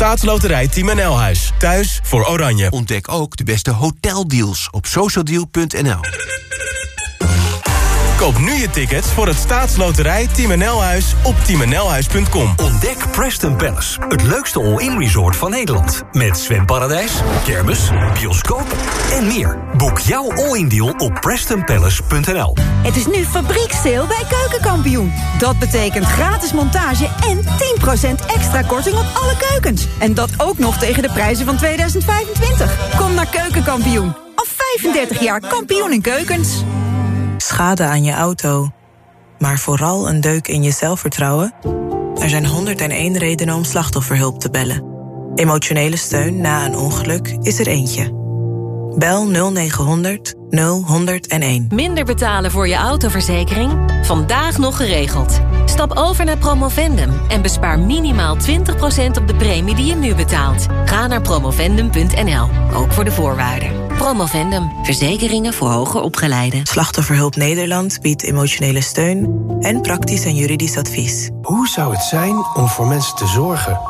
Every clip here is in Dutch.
Staatsloterij Team NL Huis. Thuis voor Oranje. Ontdek ook de beste hoteldeals op socialdeal.nl. Koop nu je tickets voor het staatsloterij Team NL Huis op teamnlhuis.com. Ontdek Preston Palace, het leukste all-in resort van Nederland. Met zwemparadijs, kermis, bioscoop en meer. Boek jouw all-in deal op prestonpalace.nl. Het is nu fabrieksteel bij Keukenkampioen. Dat betekent gratis montage en 10% extra korting op alle keukens. En dat ook nog tegen de prijzen van 2025. Kom naar Keukenkampioen. Al 35 jaar kampioen in keukens. Schade aan je auto, maar vooral een deuk in je zelfvertrouwen? Er zijn 101 redenen om slachtofferhulp te bellen. Emotionele steun na een ongeluk is er eentje. Bel 0900 0101. Minder betalen voor je autoverzekering? Vandaag nog geregeld. Stap over naar Promovendum en bespaar minimaal 20% op de premie die je nu betaalt. Ga naar promovendum.nl, ook voor de voorwaarden. Promovendum, verzekeringen voor hoger opgeleiden. Slachtofferhulp Nederland biedt emotionele steun en praktisch en juridisch advies. Hoe zou het zijn om voor mensen te zorgen?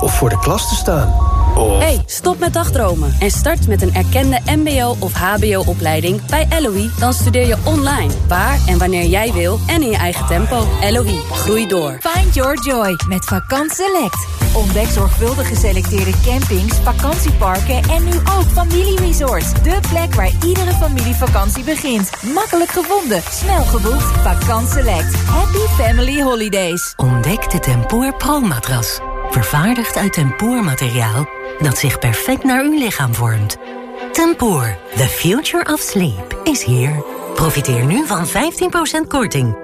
Of voor de klas te staan? Of... Hey, stop met dagdromen en start met een erkende mbo- of hbo-opleiding bij LOE. Dan studeer je online, waar en wanneer jij wil en in je eigen tempo. LOE, groei door. Find your joy met Vakant Select. Ontdek zorgvuldig geselecteerde campings, vakantieparken en nu ook familieresorts. De plek waar iedere familievakantie begint. Makkelijk gevonden, snel geboekt. Vakant Select. Happy Family Holidays. Ontdek de Tempoor Pro-matras. Vervaardigd uit tempoormateriaal dat zich perfect naar uw lichaam vormt. Tempoor, the future of sleep, is here. Profiteer nu van 15% korting.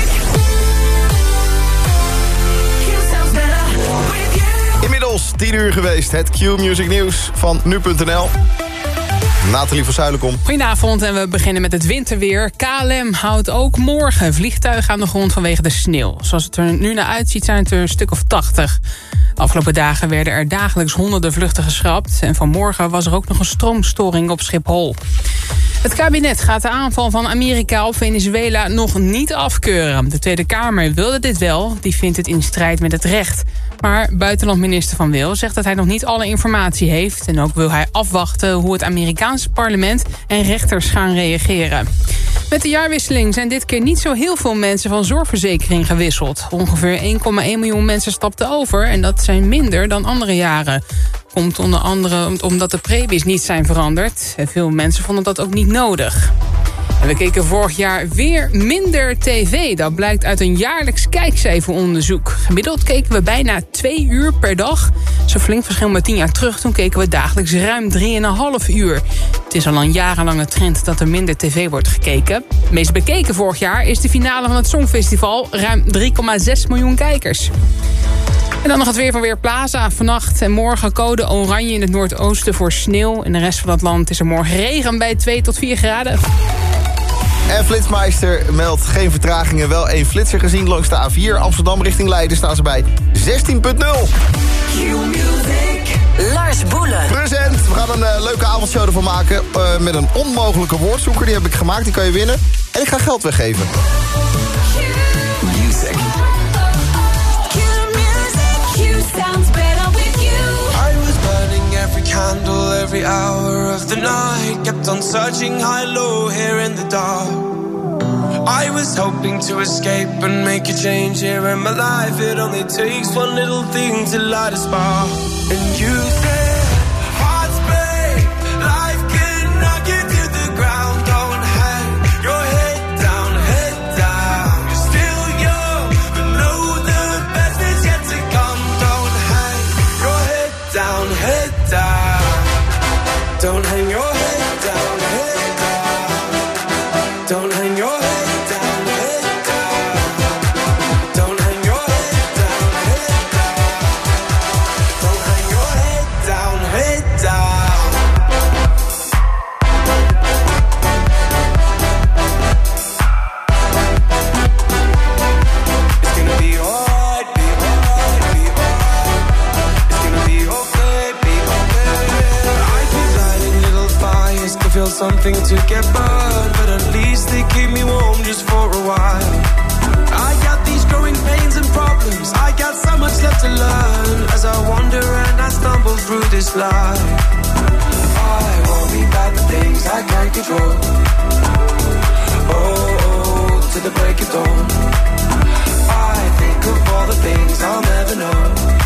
Inmiddels 10 uur geweest. Het Q-Music Nieuws van nu.nl. Nathalie van Zuilenkom. Goedenavond en we beginnen met het winterweer. KLM houdt ook morgen vliegtuigen aan de grond vanwege de sneeuw. Zoals het er nu naar uitziet zijn het er een stuk of 80. De afgelopen dagen werden er dagelijks honderden vluchten geschrapt. En vanmorgen was er ook nog een stroomstoring op Schiphol. Het kabinet gaat de aanval van Amerika op Venezuela nog niet afkeuren. De Tweede Kamer wilde dit wel. Die vindt het in strijd met het recht. Maar buitenlandminister Van Wil zegt dat hij nog niet alle informatie heeft. En ook wil hij afwachten hoe het Amerikaanse parlement en rechters gaan reageren. Met de jaarwisseling zijn dit keer niet zo heel veel mensen van zorgverzekering gewisseld. Ongeveer 1,1 miljoen mensen stapten over en dat zijn minder dan andere jaren. Komt onder andere omdat de premies niet zijn veranderd. Veel mensen vonden dat ook niet nodig. En we keken vorig jaar weer minder tv. Dat blijkt uit een jaarlijks kijkcijferonderzoek. Gemiddeld keken we bijna twee uur per dag. Zo flink verschil met tien jaar terug. Toen keken we dagelijks ruim 3,5 uur. Het is al een jarenlange trend dat er minder tv wordt gekeken. Meest bekeken vorig jaar is de finale van het Songfestival. Ruim 3,6 miljoen kijkers. En dan nog het weer van Weerplaza. Vannacht en morgen code oranje in het noordoosten voor sneeuw. In de rest van het land is er morgen regen bij 2 tot 4 graden. En Flitsmeister meldt geen vertragingen. Wel één flitser gezien langs de A4. Amsterdam richting Leiden staan ze bij 16.0. Lars Boelen. Present. We gaan een uh, leuke avondshow ervan maken. Uh, met een onmogelijke woordzoeker. Die heb ik gemaakt. Die kan je winnen. En ik ga geld weggeven. Sounds better with you. I was burning every candle, every hour of the night. Kept on searching high, low, here in the dark. I was hoping to escape and make a change here in my life. It only takes one little thing to light a spark. And you something to get burned, but at least they keep me warm just for a while. I got these growing pains and problems. I got so much left to learn as I wander and I stumble through this life. I worry about the things I can't control. Oh, oh to the break of dawn. I think of all the things I'll never know.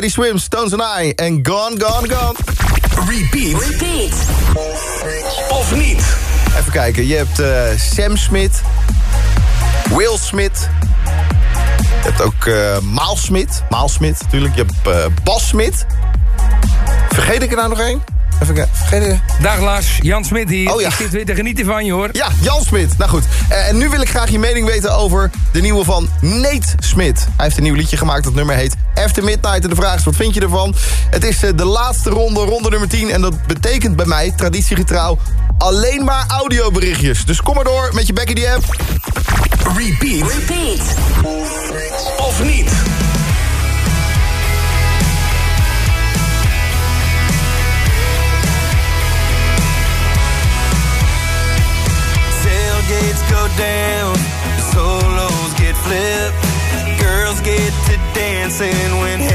Teddy Swims, Stones and I en Gone, Gone, Gone. Repeat. Repeat. Of niet? Even kijken, je hebt eh, Sam Smith, Will Smith... Je hebt ook uh, Maal Smit. Maal Smit natuurlijk. Je hebt uh, Bas Smit. Vergeet ik er nou nog één? Even kijken. Vergeet ik... Dag Lars, Jan Smit hier. Oh ja. Ik zit weer te genieten van je hoor. Ja, Jan Smit. Nou goed. Uh, en nu wil ik graag je mening weten over de nieuwe van Nate Smit. Hij heeft een nieuw liedje gemaakt. Dat nummer heet After Midnight. En de vraag is, wat vind je ervan? Het is de laatste ronde, ronde nummer 10. En dat betekent bij mij, traditiegetrouw, alleen maar audioberichtjes. Dus kom maar door met je Becky die app. Repeat. Repeat. Of niet? Tailgates go down, solos get flipped, girls get to dancing when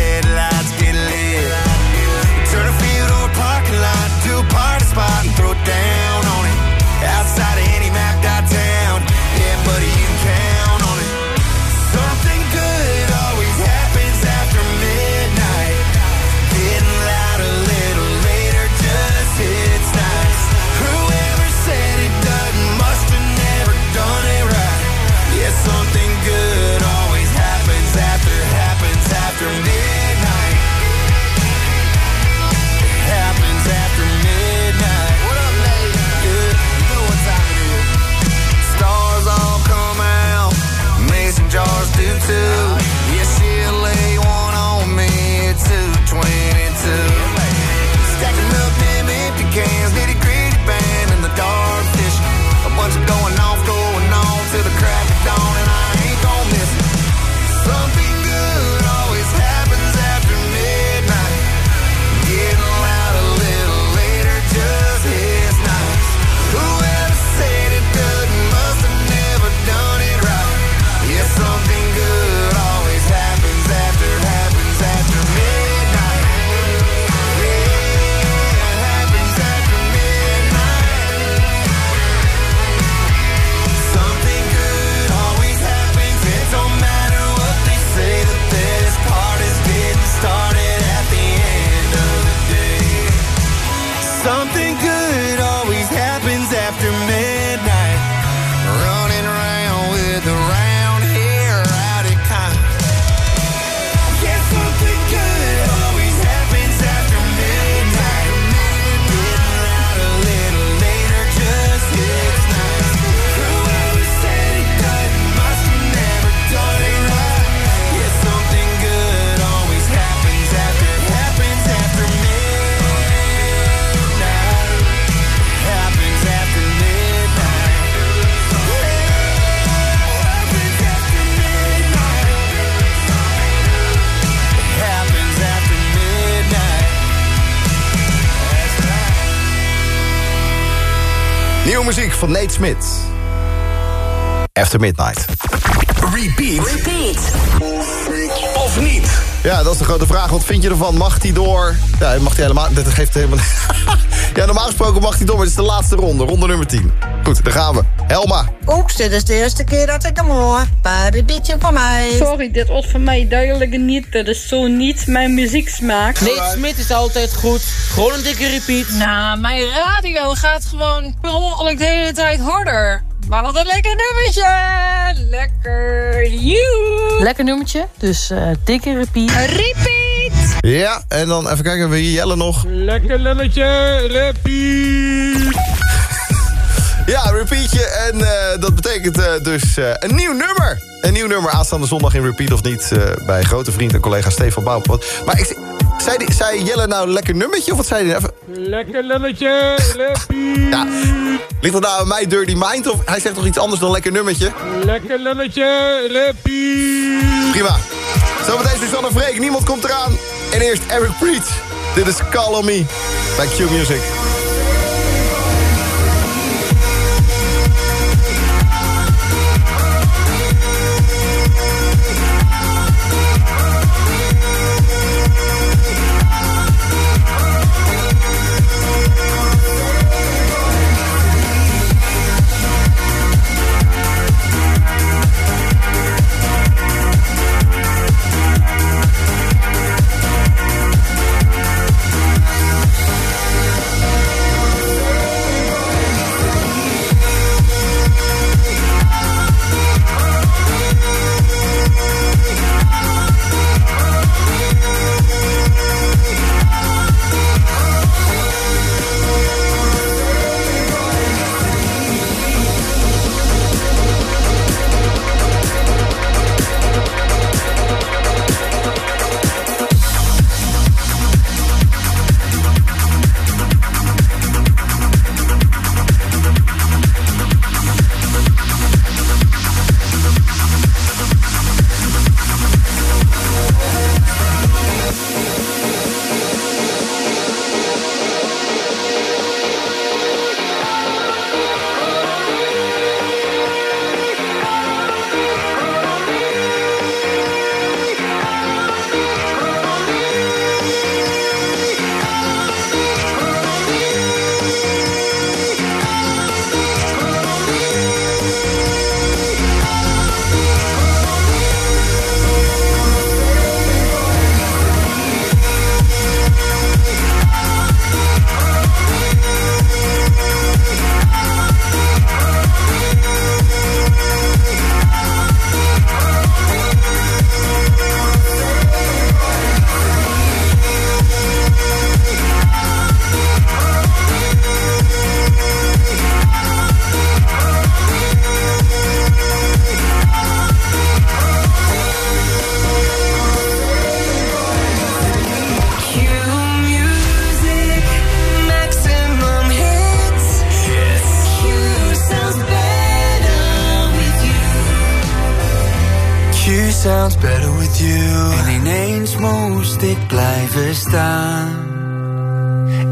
Nieuwe muziek van Nate Smit. After Midnight. Repeat. Repeat. Of niet? Ja, dat is de grote vraag. Wat vind je ervan? Mag hij door? Ja, mag hij helemaal... Dat geeft helemaal... ja, normaal gesproken mag hij door, maar het is de laatste ronde. Ronde nummer 10. Goed, daar gaan we. Helma. Oeps, dit is de eerste keer dat ik hem hoor. Paradietje van mij. Sorry, dit was voor mij duidelijk niet. Dit is zo niet mijn muzieksmaak. Nee, Smit is altijd goed. Gewoon een dikke repeat. Nou, mijn radio gaat gewoon per ongeluk de hele tijd harder. Maar wat een lekker nummertje! Lekker! Joe! Lekker nummertje, dus uh, dikke repeat. Repeat! Ja, en dan even kijken, we hier Jelle nog. Lekker lulletje, repeat. Repeatje. En uh, dat betekent uh, dus uh, een nieuw nummer. Een nieuw nummer aanstaande zondag in Repeat of niet... bij grote vriend en collega Stefan Bouwpot. Maar ik, zei, die, zei Jelle nou lekker nummertje of wat zei hij? Even... Lekker lulletje, repeat. Ja, ligt dat nou aan mij Dirty Mind of hij zegt toch iets anders dan lekker nummertje? Lekker lulletje, repeat. Prima. Zometeen Susanne Freek, niemand komt eraan. En eerst Eric Preach. Dit is Call On Me bij Q Music.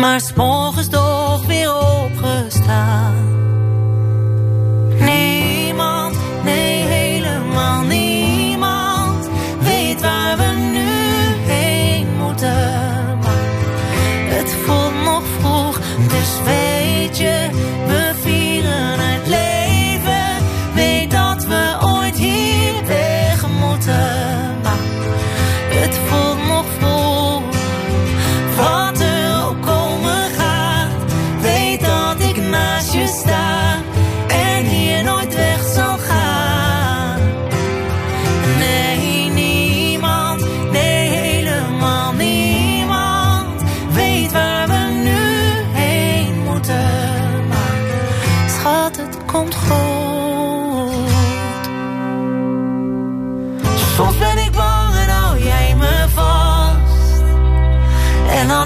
Maar s'morgens toch weer opgestaan. Niemand, nee helemaal niemand. Weet waar we nu heen moeten. Maar het voelt nog vroeg, dus weet je, we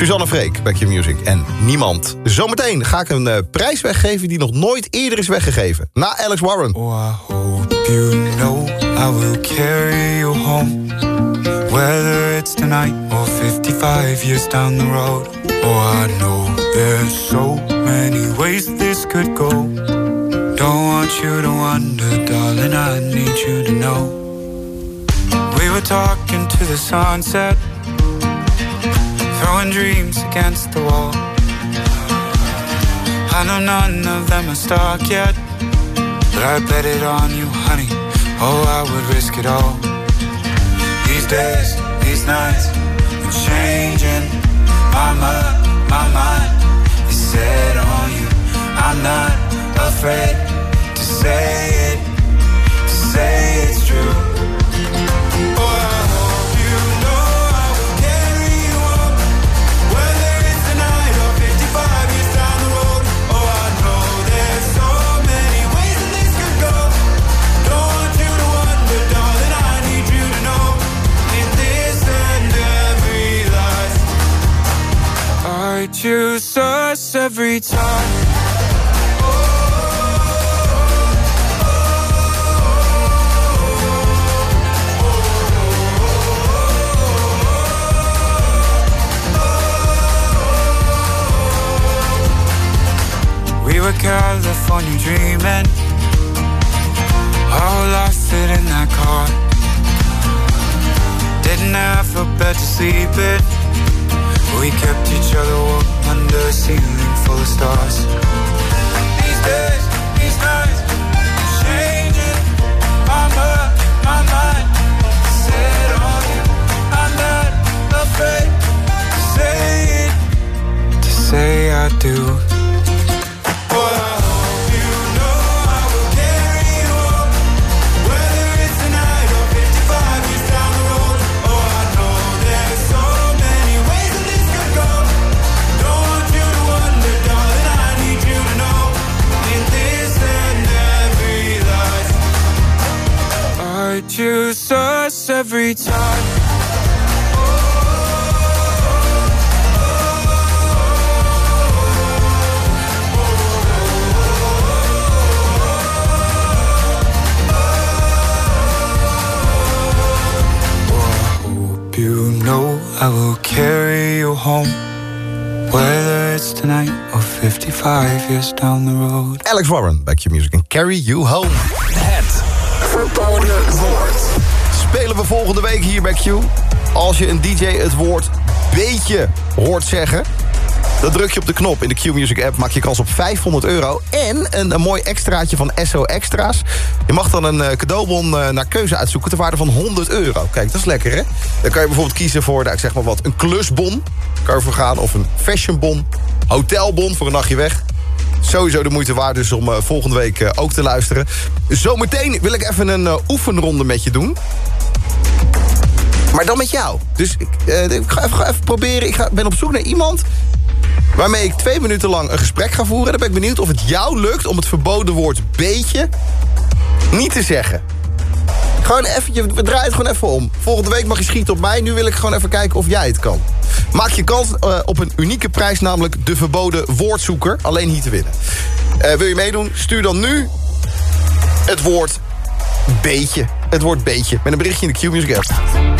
Suzanne Freek, Back Your Music en niemand. Zometeen ga ik een eh, prijs weggeven die nog nooit eerder is weggegeven. Na Alex Warren. You know I will carry you home. Whether it's tonight or 55 years down the road. Oh, I know there's so many ways this could go. Don't want you to wonder, darling, I need you to know. We were talking to the sunset, throwing dreams against the wall. I know none of them are stuck yet. But I bet it on you, honey. Oh, I would risk it all. These days, these nights, I'm changing. My mind, my mind is set on you. I'm not afraid to say it, to say it's true. I choose us every time. We were California dreaming. Our life fit in that car. Didn't have a bed to sleep in. We kept each other warm under a ceiling full of stars. These days, these nights, I'm changing my mind, my mind. Set on you, I'm not afraid to say it, to say I do. Every time. hope you know I will carry you home. Whether it's tonight or 55 years down the road. Alex Warren, Back Your Music en Carry You Home. Het verboden woord. Spelen we volgende week hier bij Q. Als je een DJ het woord beetje hoort zeggen... dan druk je op de knop in de Q-Music app. Maak je kans op 500 euro en een, een mooi extraatje van SO Extra's. Je mag dan een eh, cadeaubon eh, naar keuze uitzoeken... ter waarde van 100 euro. Kijk, dat is lekker, hè? Dan kan je bijvoorbeeld kiezen voor, nou, ik zeg maar wat, een klusbon. Kan je voor gaan, of een fashionbon. Hotelbon voor een nachtje weg. Sowieso de moeite waard dus om eh, volgende week ook te luisteren. Zometeen wil ik even een oefenronde met je doen. Maar dan met jou. Dus ik, eh, ik ga, even, ga even proberen. Ik ga, ben op zoek naar iemand waarmee ik twee minuten lang een gesprek ga voeren. En dan ben ik benieuwd of het jou lukt om het verboden woord beetje niet te zeggen. Gewoon even, we draaien het gewoon even om. Volgende week mag je schieten op mij. Nu wil ik gewoon even kijken of jij het kan. Maak je kans eh, op een unieke prijs, namelijk de verboden woordzoeker. Alleen hier te winnen. Eh, wil je meedoen? Stuur dan nu het woord beetje. Het woord beetje. Met een berichtje in de Q-Music.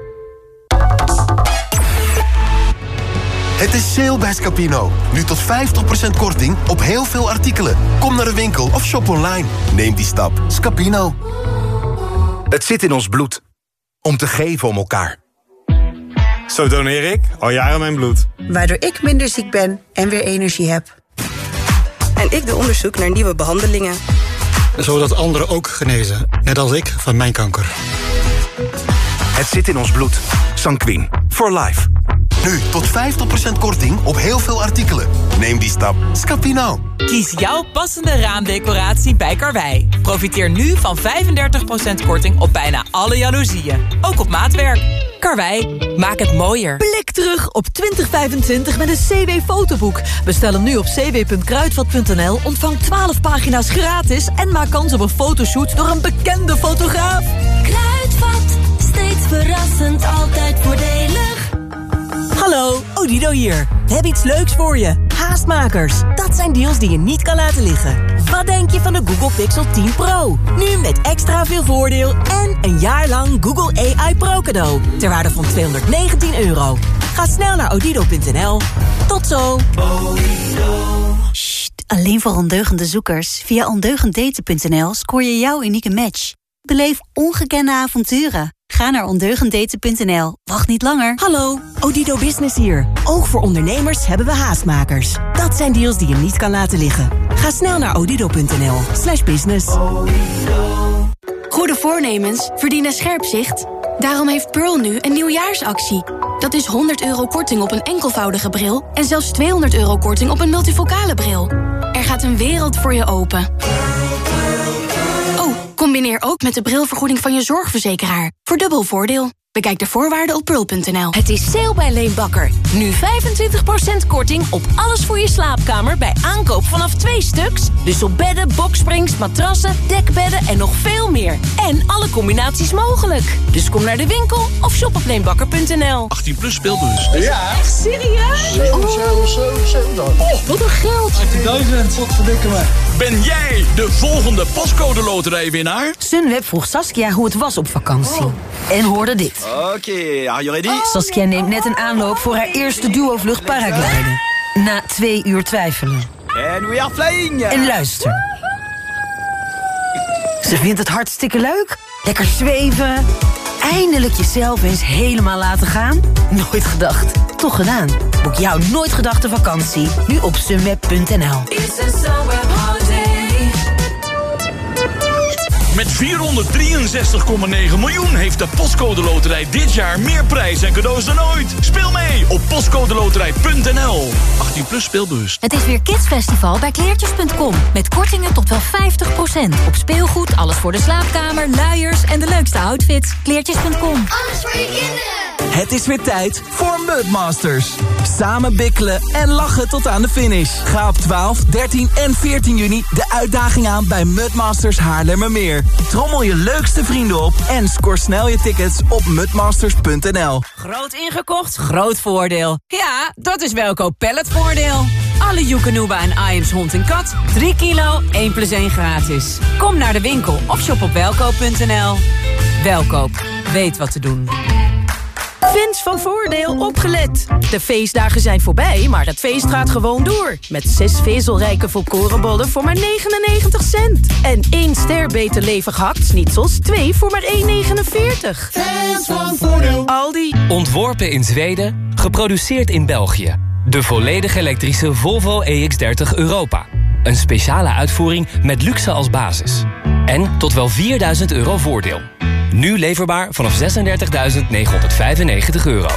Het is sale bij Scapino. Nu tot 50% korting op heel veel artikelen. Kom naar de winkel of shop online. Neem die stap. Scapino. Het zit in ons bloed. Om te geven om elkaar. Zo doneer ik al jaren mijn bloed. Waardoor ik minder ziek ben en weer energie heb. En ik doe onderzoek naar nieuwe behandelingen. Zodat anderen ook genezen, net als ik van mijn kanker. Het zit in ons bloed. Sanquin. For life. Nu tot 50% korting op heel veel artikelen. Neem die stap. Scapino. Kies jouw passende raamdecoratie bij Karwei. Profiteer nu van 35% korting op bijna alle jaloezieën. Ook op maatwerk. Karwei, maak het mooier. Blik terug op 2025 met een CW-fotoboek. Bestel hem nu op cw.kruidvat.nl, ontvang 12 pagina's gratis... en maak kans op een fotoshoot door een bekende fotograaf. Kruidvat, steeds verrassend, altijd voordelig. Hallo, Odido hier. We hebben iets leuks voor je. Haastmakers. Dat zijn deals die je niet kan laten liggen. Wat denk je van de Google Pixel 10 Pro? Nu met extra veel voordeel en een jaar lang Google AI Pro cadeau. Ter waarde van 219 euro. Ga snel naar odido.nl. Tot zo. Alleen voor ondeugende zoekers. Via ondeugenddaten.nl scoor je jouw unieke match. Beleef ongekende avonturen. Ga naar ondeugenddaten.nl. Wacht niet langer. Hallo, Odido Business hier. Ook voor ondernemers hebben we haastmakers. Dat zijn deals die je niet kan laten liggen. Ga snel naar odido.nl slash business. Goede voornemens verdienen scherp zicht. Daarom heeft Pearl nu een nieuwjaarsactie. Dat is 100 euro korting op een enkelvoudige bril... en zelfs 200 euro korting op een multifocale bril. Er gaat een wereld voor je open. Combineer ook met de brilvergoeding van je zorgverzekeraar. Voor dubbel voordeel. Bekijk de voorwaarden op pearl.nl. Het is sale bij Leenbakker. Nu 25% korting op alles voor je slaapkamer bij aankoop vanaf twee stuks. Dus op bedden, boksprings, matrassen, dekbedden en nog veel meer. En alle combinaties mogelijk. Dus kom naar de winkel of shop op leenbakker.nl. 18 plus speelbus. Ja. Echt serieus? Zo, zo, zo, dan. Oh, wat een geld. 18.000, wat verdikken me. Ben jij de volgende pascode loterijwinnaar? Sunweb vroeg Saskia hoe het was op vakantie. En hoorde dit. Oké, are you ready? Saskia neemt net een aanloop voor haar eerste duo-vlucht paragliden. Na twee uur twijfelen. And we are flying. En luister. Ze vindt het hartstikke leuk. Lekker zweven. Eindelijk jezelf eens helemaal laten gaan. Nooit gedacht. Toch gedaan. Boek jouw nooit gedachte vakantie. Nu op sunweb.nl. Met 463,9 miljoen heeft de Postcode Loterij dit jaar meer prijs en cadeaus dan ooit. Speel mee op postcodeloterij.nl. 18 plus speelbewust. Het is weer Kidsfestival bij kleertjes.com. Met kortingen tot wel 50%. Op speelgoed, alles voor de slaapkamer, luiers en de leukste outfits. Kleertjes.com. Alles voor je kinderen. Het is weer tijd voor Mudmasters. Samen bikkelen en lachen tot aan de finish. Ga op 12, 13 en 14 juni de uitdaging aan bij Mudmasters Haarlemmermeer. Trommel je leukste vrienden op en score snel je tickets op mudmasters.nl. Groot ingekocht, groot voordeel. Ja, dat is Welkoop Palletvoordeel. Alle Joekanuba en Iams hond en kat. 3 kilo, 1 plus 1 gratis. Kom naar de winkel of shop op welkoop.nl. Welkoop, weet wat te doen. Fans van Voordeel opgelet. De feestdagen zijn voorbij, maar het feest gaat gewoon door. Met zes vezelrijke volkorenbollen voor maar 99 cent. En één ster beter levig hakt-snitsels, twee voor maar 1,49. Fans van Voordeel. Aldi. Ontworpen in Zweden, geproduceerd in België. De volledig elektrische Volvo EX30 Europa. Een speciale uitvoering met luxe als basis. En tot wel 4000 euro voordeel. Nu leverbaar vanaf 36.995 euro.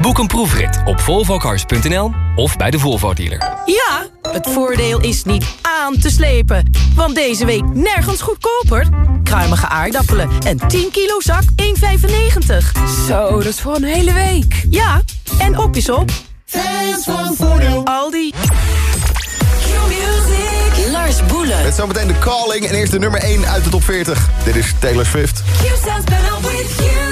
Boek een proefrit op volvocars.nl of bij de Volvo dealer. Ja, het voordeel is niet aan te slepen. Want deze week nergens goedkoper. Kruimige aardappelen en 10 kilo zak 1,95. Zo, dat is voor een hele week. Ja, en op is op. Fans van Voordeel. Aldi. Lars Boelen. Met zometeen de calling en eerst de nummer 1 uit de top 40. Dit is Taylor Swift. You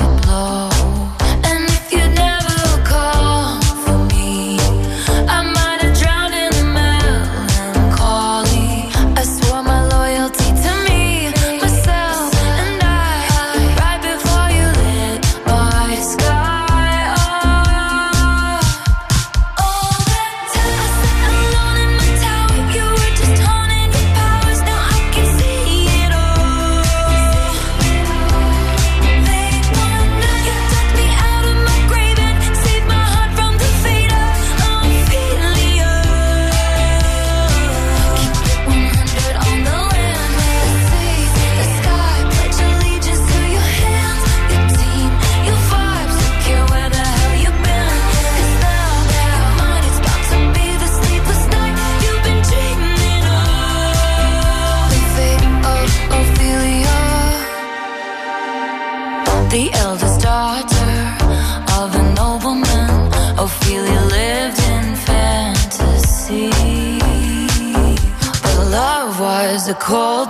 eldest daughter of a nobleman, Ophelia lived in fantasy. But love was a cold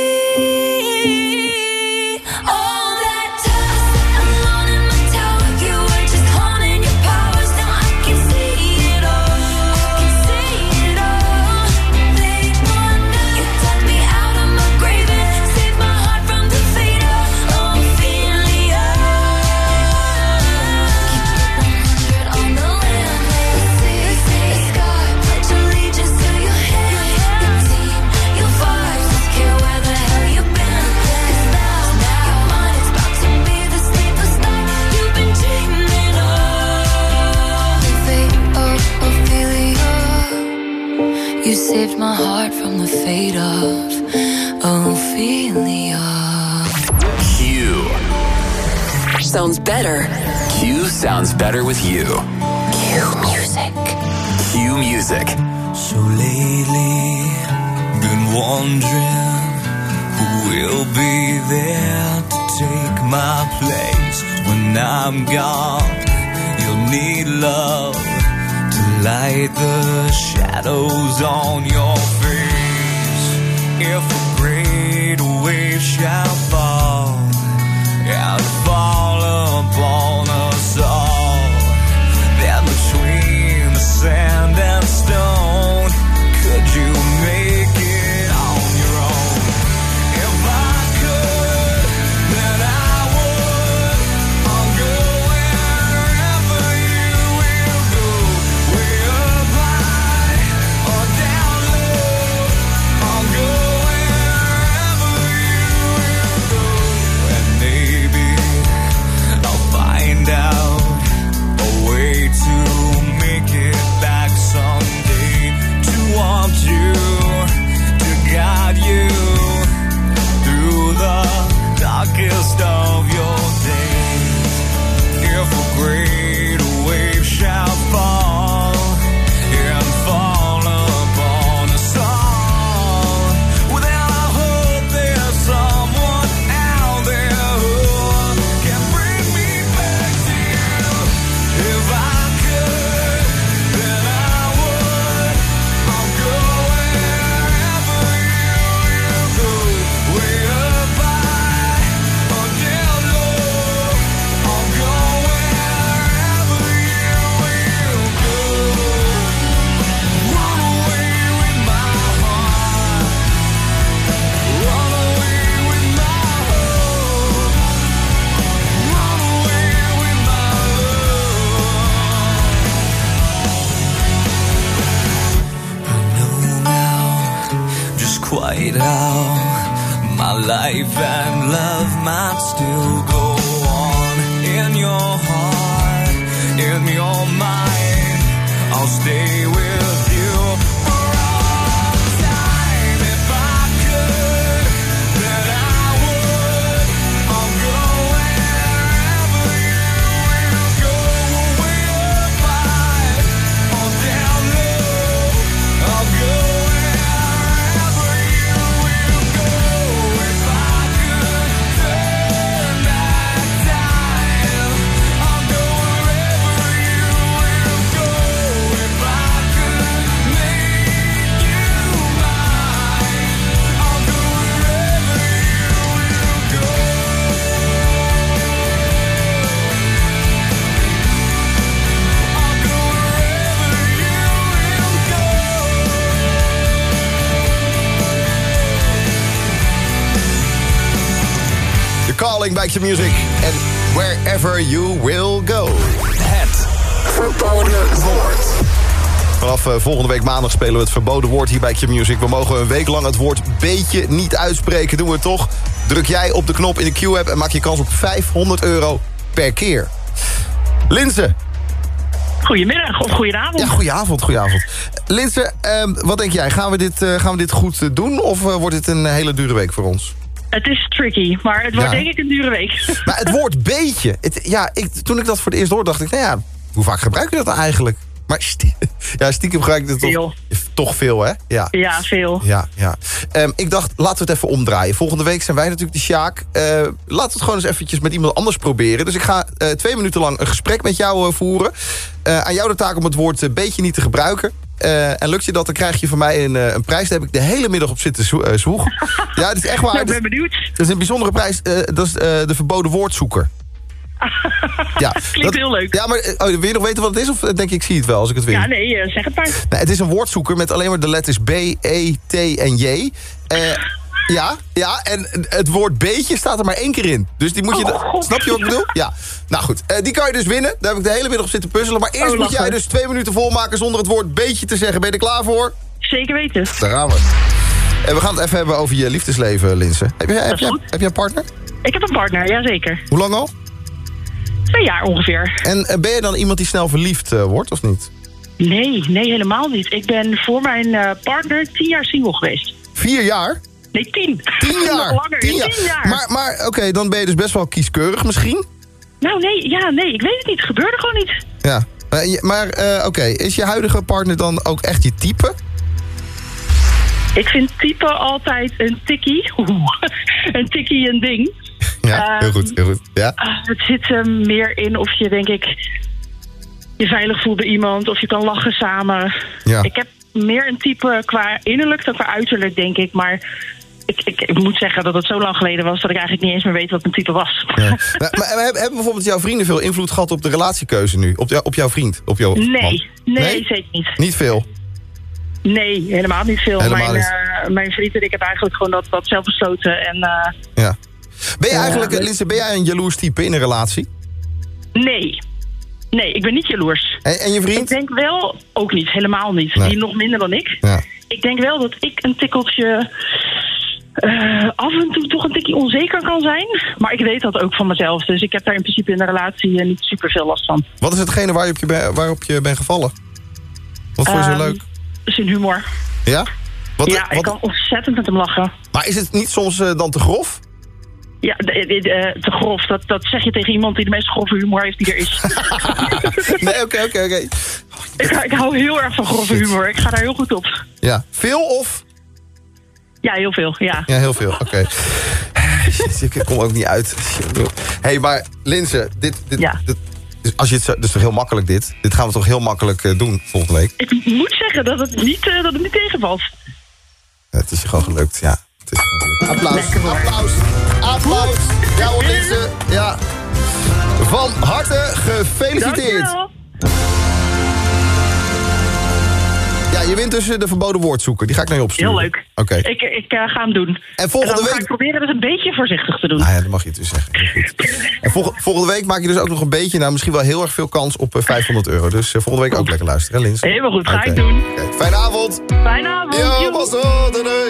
sounds better. Q sounds better with you. Q music. Q music. So lately, been wondering who will be there to take my place when I'm gone. You'll need love to light the shadows on your face. If a great wave shall And Music en Wherever You Will Go. Het verboden woord. Vanaf eh, volgende week maandag spelen we het verboden woord hier bij Q-Music. We mogen een week lang het woord beetje niet uitspreken, doen we toch? Druk jij op de knop in de Q-app en maak je kans op 500 euro per keer. Linse. Goedemiddag of goedenavond. Ja, goedenavond, goedenavond. Linse, ehm, wat denk jij? Gaan we dit, eh, gaan we dit goed eh, doen of wordt dit een hele dure week voor ons? Het is tricky, maar het wordt denk ik een dure week. Maar het woord beetje, het, ja, ik, toen ik dat voor het eerst hoorde, dacht ik... nou ja, hoe vaak gebruik je dat dan eigenlijk? Maar ja, stiekem gebruik ik het veel. Toch, veel, hè? Ja, ja veel. Ja, ja. Ehm, ik dacht, laten we het even omdraaien. Volgende week zijn wij natuurlijk de Sjaak. Uh, laten we het gewoon eens eventjes met iemand anders proberen. Dus ik ga eh, twee minuten lang een gesprek met jou eh, voeren. Eh, aan jou de taak om het woord beetje niet te gebruiken. Eh, en lukt je dat, dan krijg je van mij een, eh, een prijs. Daar heb ik de hele middag op zitten zo eh, zwoegen. ja, dat is echt waar. Ik ben benieuwd. Dat is een bijzondere prijs. dat is de verboden woordzoeker. ja, Klinkt dat- heel leuk. Ja, maar oh, wil je nog weten wat het is? Of denk ik, ik zie het wel als ik het weet? Ja, nee, zeg het maar. Het is een woordzoeker met alleen maar de letters B, E, T en J. Ja, ja, en het woord beetje staat er maar één keer in. Dus die moet je... Oh, snap je wat ik bedoel? Ja. Nou goed, eh, die kan je dus winnen. Daar heb ik de hele middag op zitten puzzelen. Maar eerst Oh, moet jij dus twee minuten volmaken zonder het woord beetje te zeggen. Ben je er klaar voor? Zeker weten. Daar gaan we. En we gaan het even hebben over je liefdesleven, Linse. Heb je, heb, is je, goed. heb je een partner? Ik heb een partner, jazeker. Hoe lang al? Twee jaar ongeveer. En ben je dan iemand die snel verliefd eh, wordt, of niet? Nee, nee, helemaal niet. Ik ben voor mijn eh, partner tien jaar single geweest. Vier jaar? Nee, tien. Tien jaar? Langer. Tien jaar. Tien jaar. Maar, maar oké, dan ben je dus best wel kieskeurig misschien? Nou, nee, ja, nee, ik weet het niet. Het gebeurde gewoon niet. Ja. Maar, eh, oké, is je huidige partner dan ook echt je type? Ik vind type altijd een tikkie. Een tikkie een ding. Ja, heel Ehm, goed, heel goed. Ja? Ah, het zit er meer in of je, denk ik, je veilig voelt bij iemand. Of je kan lachen samen. Ja. Ik heb meer een type qua innerlijk dan qua uiterlijk, denk ik. Maar ik, ik, ik moet zeggen dat het zo lang geleden was... dat ik eigenlijk niet eens meer weet wat mijn type was. Ja. maar, maar hebben, hebben bijvoorbeeld jouw vrienden veel invloed gehad op de relatiekeuze nu? Op, op jouw vriend? Op jouw man? Nee, nee, zeker niet. Niet veel? Nee, helemaal niet veel. Helemaal mijn, eh, mijn vriend en ik hebben eigenlijk gewoon dat, dat zelf besloten. En eh, Ja. Ben je eigenlijk, Linse, ben jij een jaloers type in een relatie? nee. Nee, ik ben niet jaloers. En, en je vriend? Ik denk wel, ook niet, helemaal niet. Nee. Die nog minder dan ik. Ja. Ik denk wel dat ik een tikkeltje eh, af en toe toch een tikje onzeker kan zijn. Maar ik weet dat ook van mezelf. Dus ik heb daar in principe in de relatie eh, niet super veel last van. Wat is hetgene waar je op je, ben- waarop je bent gevallen? Wat vond je zo Ehm, leuk? Zijn humor. Ja? Wat, ja, ik kan ontzettend met hem lachen. Maar is het niet soms eh, dan te grof? Ja, te grof. Dat, dat zeg je tegen iemand die de meest grove humor heeft die er is. nee, oké, oké, oké. ik, ik hou heel erg van grove humor. Ik ga daar heel goed op. Ja. Veel of? Ja, heel veel. Ja. Ja, heel veel. Oké. Ik kom ook niet uit. Hé, hey, maar Linse, dit, dit, dit- dus als je het zo, dus toch heel makkelijk dit. Dit gaan we toch heel makkelijk eh, doen volgende week. Ik moet zeggen dat het niet, eh, dat het niet tegenvalt. Ja, het is je gewoon gelukt, ja. Het is gelukt. Applaus, applaus, applaus. Ja hoor, Linse. Ja. Van harte gefeliciteerd. Dankjewel. Je wint dus eh, de verboden woordzoeker. Die ga ik naar je opsturen. Heel leuk. Oké. Ik, ik eh, ga hem doen. En volgende dan ga week- ik proberen het een beetje voorzichtig te doen. Nou ja, dat mag je dus zeggen. En volg- volgende week maak je dus ook nog een beetje, nou misschien wel heel erg veel kans op eh, 500 euro. Dus eh, volgende week ook lekker luisteren, hè, Lins? Helemaal goed, ga ik doen. Fijne avond. Fijne avond. Yo, doei, doei.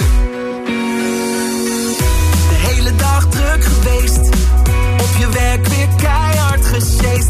De hele dag druk geweest. Op je werk weer keihard gesjeest.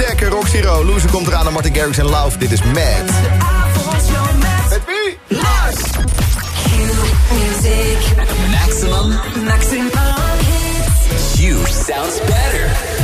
Dekker, Roxy Ro. Loese komt eraan en Martin Garrix en Lauf. Dit is Mad. Met, wie? Lars. Maximum. Maximum hits. You sounds. Better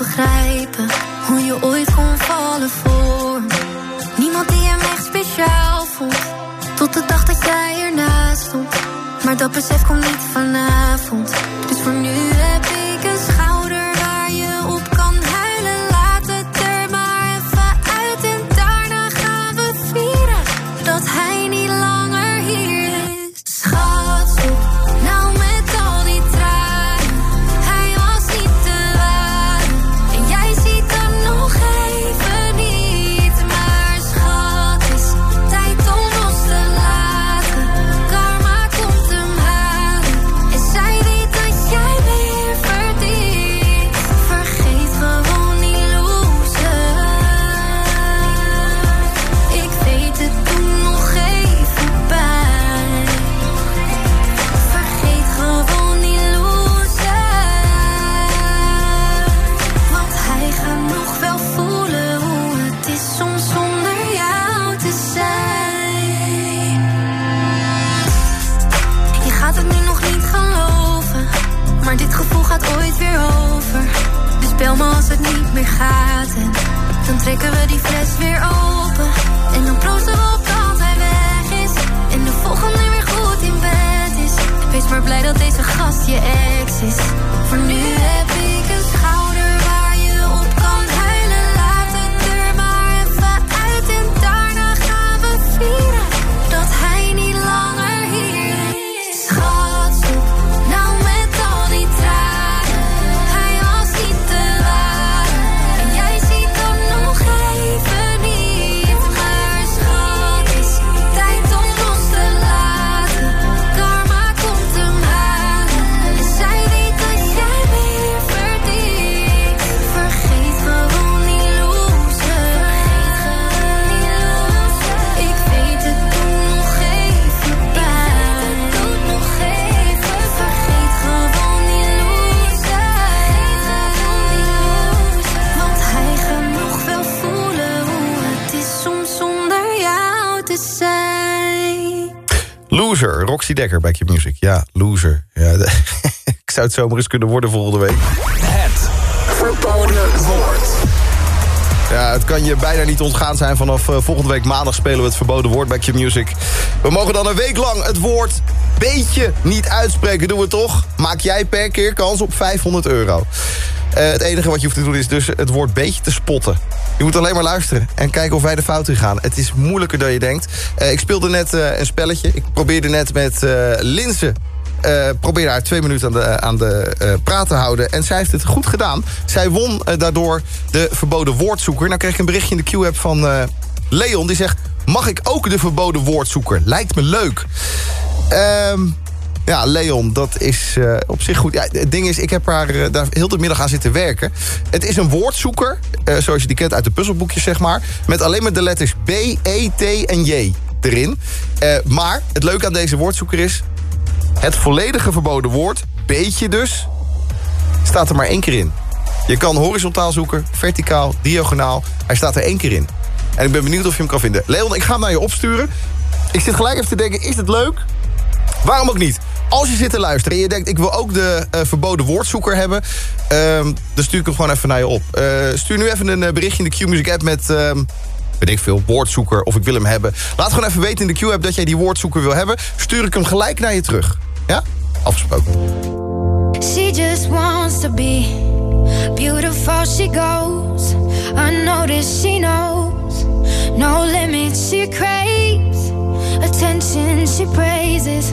begrijpen hoe je ooit kon vallen voor. Niemand die hem echt speciaal vond, tot de dag dat jij ernaast stond. Maar dat besef komt niet vanavond, Dekker bij Q Music. Ja, loser. Ja, de- ik zou het zomaar eens kunnen worden volgende week. Het verboden woord. Ja, het kan je bijna niet ontgaan zijn. Vanaf eh, volgende week maandag spelen we het verboden woord bij Q Music. We mogen dan een week lang het woord beetje niet uitspreken. Doen we toch? Maak jij per keer kans op 500 euro. Eh, het enige wat je hoeft te doen is dus het woord beetje te spotten. Je moet alleen maar luisteren en kijken of wij de fout in gaan. Het is moeilijker dan je denkt. Eh, ik speelde net eh, een spelletje. Ik probeerde net met Linse eh probeerde haar twee minuten aan de, aan de eh, praat te houden. En zij heeft het goed gedaan. Zij won daardoor de verboden woordzoeker. Nou kreeg ik een berichtje in de Q-app van Leon. Die zegt, mag ik ook de verboden woordzoeker? Lijkt me leuk. Ehm, ja, Leon, dat is eh, op zich goed. Ja, het ding is, ik heb haar eh, daar heel de middag aan zitten werken. Het is een woordzoeker, eh, zoals je die kent uit de puzzelboekjes, zeg maar. Met alleen maar de letters B, E, T en J erin. Maar het leuke aan deze woordzoeker is... Het volledige verboden woord, beetje dus, staat er maar één keer in. Je kan horizontaal zoeken, verticaal, diagonaal. Hij staat er één keer in. En ik ben benieuwd of je hem kan vinden. Leon, ik ga hem naar je opsturen. Ik zit gelijk even te denken, is het leuk? Waarom ook niet? Als je zit te luisteren en je denkt... ik wil ook de eh, verboden woordzoeker hebben... ehm, dan stuur ik hem gewoon even naar je op. Eh, stuur nu even een eh, berichtje in de Q-Music app met... weet ik veel, woordzoeker of ik wil hem hebben. Laat gewoon even weten in de Q-app dat jij die woordzoeker wil hebben. Stuur ik hem gelijk naar je terug. Ja? Afgesproken. She just wants to be beautiful. She goes unnoticed. She knows no limits. She craves attention. She praises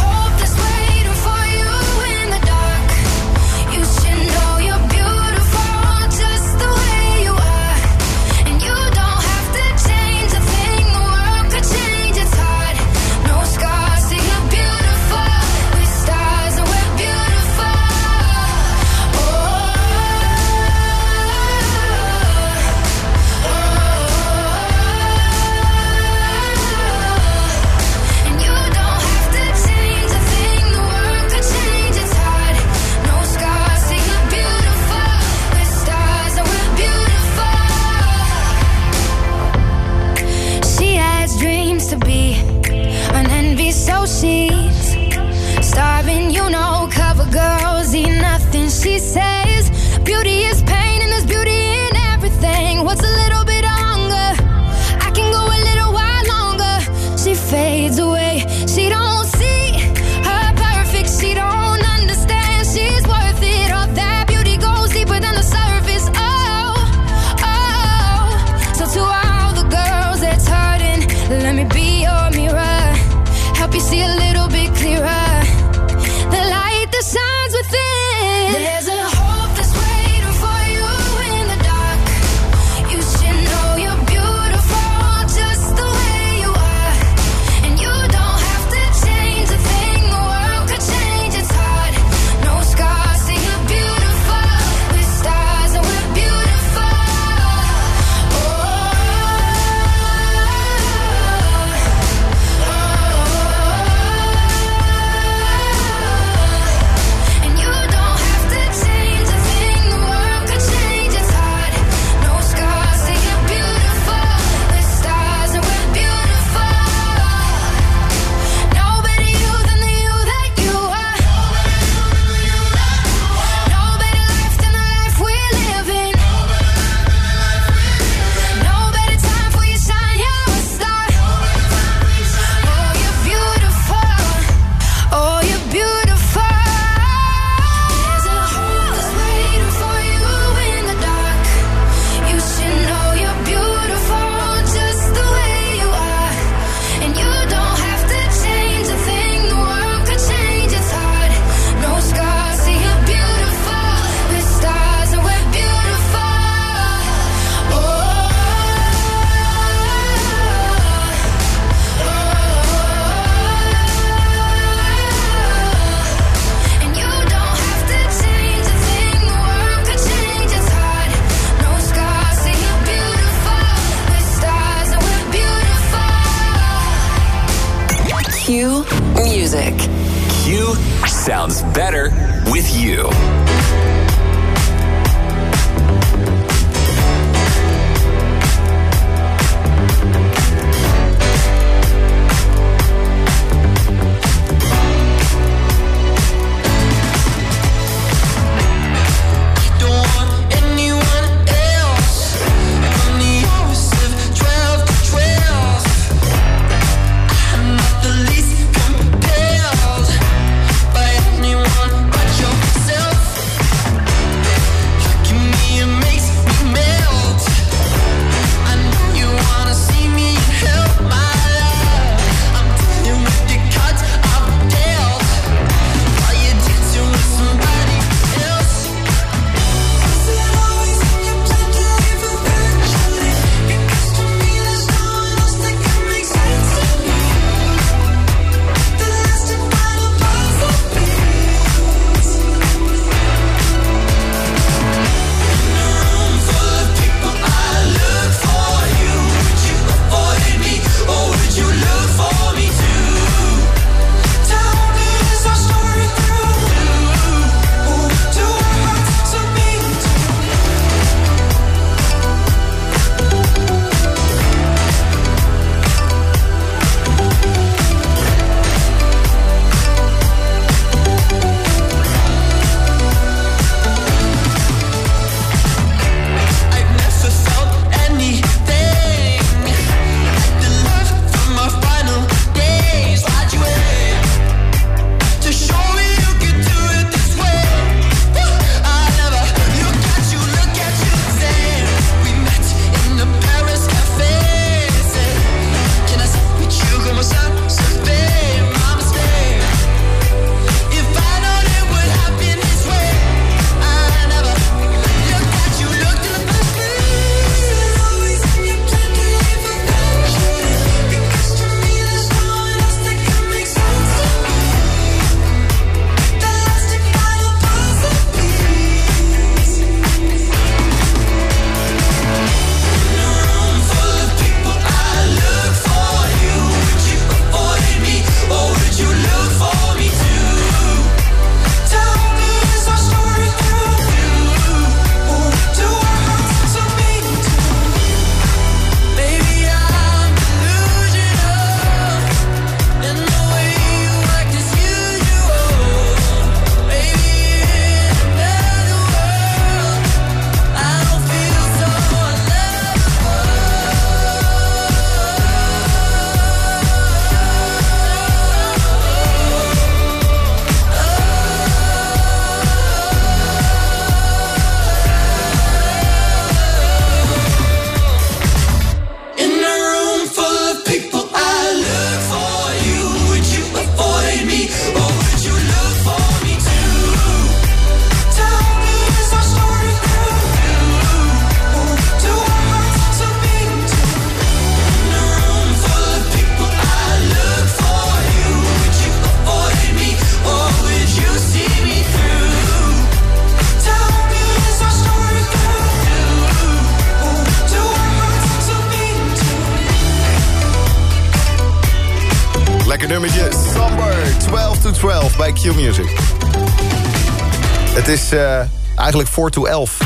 is uh, eigenlijk 4 to 11.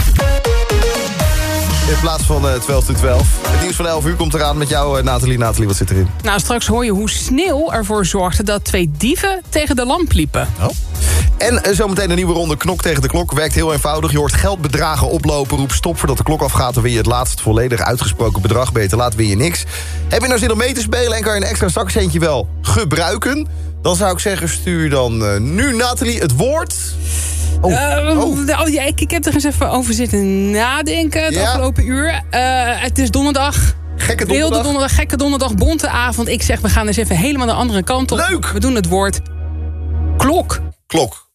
In plaats van uh, 12 to 12. Het nieuws van 11 uur komt eraan met jou, uh, Nathalie. Nathalie, wat zit erin? Nou, straks hoor je hoe sneeuw ervoor zorgde... dat twee dieven tegen de lamp liepen. Oh. En uh, zometeen een nieuwe ronde knok tegen de klok. Werkt heel eenvoudig. Je hoort geldbedragen oplopen. Roep stop voordat de klok afgaat. Dan win je het laatst volledig uitgesproken bedrag. Beter laat win je niks. Heb je nou zin om mee te spelen en kan je een extra zakcentje wel gebruiken? Dan zou ik zeggen, stuur dan uh, nu, Nathalie, het woord... Oh, uh, oh. oh ja, ik, ik, heb er eens even over zitten nadenken het ja. afgelopen uur. Uh, het is donderdag. Gekke donderdag. Wilde donderdag, gekke donderdag, bonte avond. Ik zeg, we gaan eens even helemaal de andere kant op. Leuk! We doen het woord klok. Klok.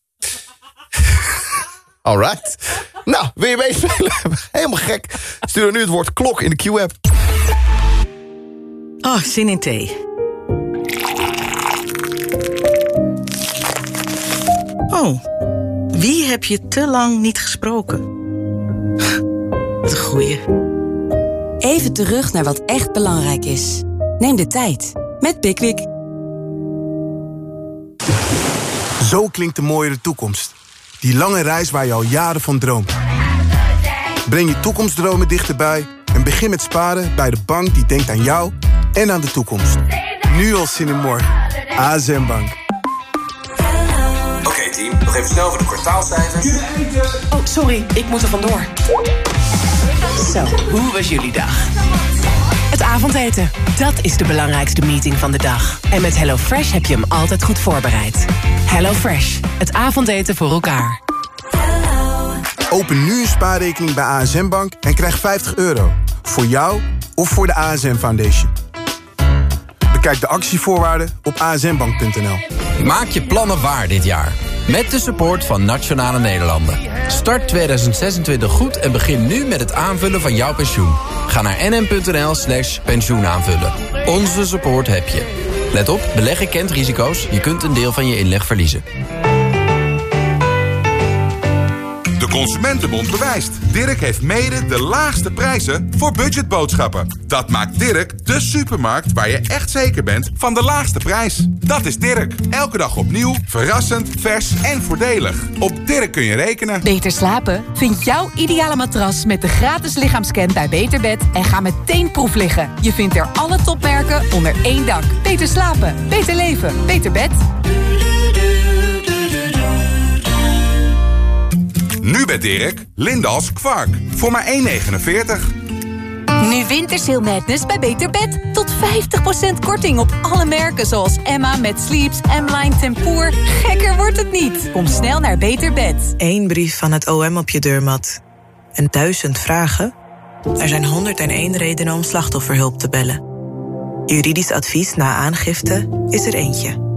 Alright. Nou, wil je meespelen? Helemaal gek. Stuur nu het woord klok in de Q-app. Oh, zin in thee. Oh, wie heb je te lang niet gesproken? Wat een goeie. Even terug naar wat echt belangrijk is. Neem de tijd met Pickwick. Zo klinkt de mooiere toekomst. Die lange reis waar je al jaren van droomt. Breng je toekomstdromen dichterbij en begin met sparen bij de bank die denkt aan jou en aan de toekomst. Nu al zin in morgen. ASM Bank. Nog even snel voor de kwartaalcijfers. Oh, sorry, ik moet er vandoor. Zo, hoe was jullie dag? Het avondeten, dat is de belangrijkste meeting van de dag. En met HelloFresh heb je hem altijd goed voorbereid. HelloFresh, het avondeten voor elkaar. Open nu een spaarrekening bij ASM Bank en krijg 50 euro. Voor jou of voor de ASM Foundation. Bekijk de actievoorwaarden op asmbank.nl. Maak je plannen waar dit jaar. Met de support van Nationale Nederlanden. Start 2026 goed en begin nu met het aanvullen van jouw pensioen. Ga naar nm.nl slash pensioenaanvullen. Onze support heb je. Let op, beleggen kent risico's. Je kunt een deel van je inleg verliezen. Consumentenbond bewijst. Dirk heeft mede de laagste prijzen voor budgetboodschappen. Dat maakt Dirk de supermarkt waar je echt zeker bent van de laagste prijs. Dat is Dirk. Elke dag opnieuw, verrassend, vers en voordelig. Op Dirk kun je rekenen. Beter slapen? Vind jouw ideale matras met de gratis lichaamscan bij Beterbed en ga meteen proef liggen. Je vindt er alle topmerken onder één dak. Beter slapen, beter leven, beter bed. Nu bij Dirk, Lindals Kvark. Voor maar 1,49. Nu Wintersail Madness bij Beter Bed. Tot 50% korting op alle merken zoals Emma met Sleeps, M-Line Tempoor. Gekker wordt het niet. Kom snel naar Beter Bed. Eén brief van het OM op je deurmat. En duizend vragen? Er zijn 101 redenen om slachtofferhulp te bellen. Juridisch advies na aangifte is er eentje.